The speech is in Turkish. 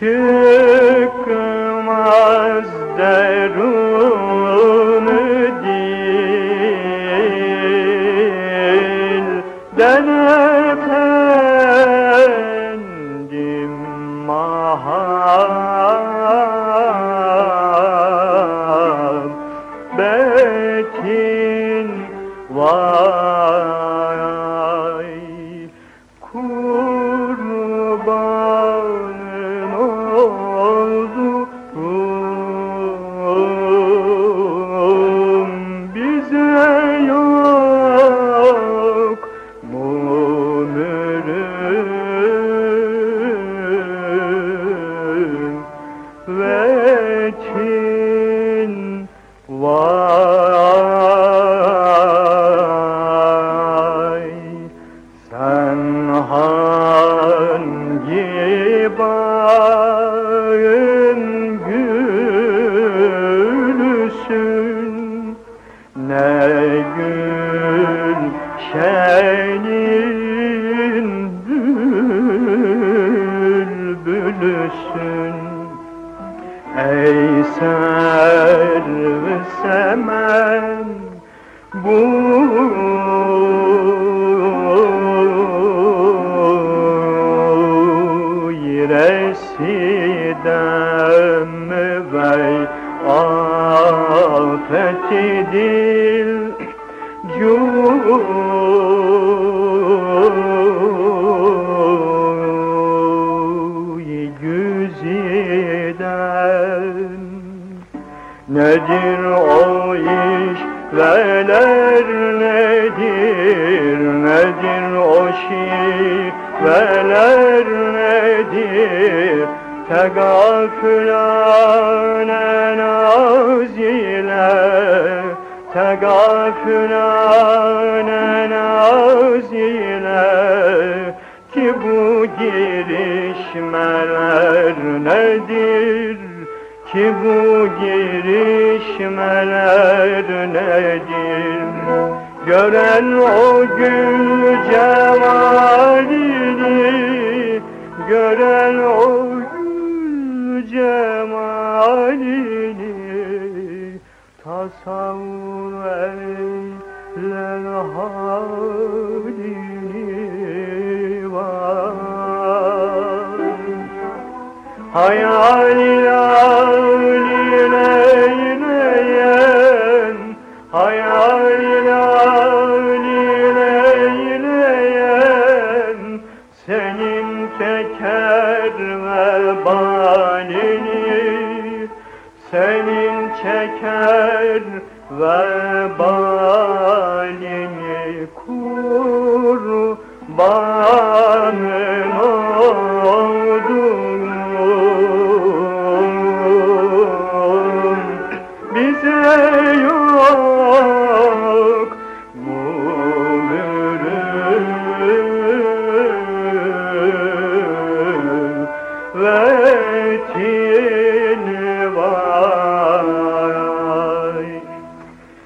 Çıkmaz derunu dilden efendim muhabbetin vay bağın gülüsün ne gül şenin bülbülüsün Ey servi semen bu vey afeti dil cuy güziden. Nedir o iş veler nedir? Nedir o şiveler nedir Tegafülane naz ile Tegafülane naz ile Ki bu girişmeler nedir ki bu girişmeler nedir? Gören o gül cemalini, cemalini, tasavvur eyler halini var. Hayal ileyleyen Hayal ileyleyen Senin çeker vebalini Senin çeker vebalini Kurbanın oldum Bize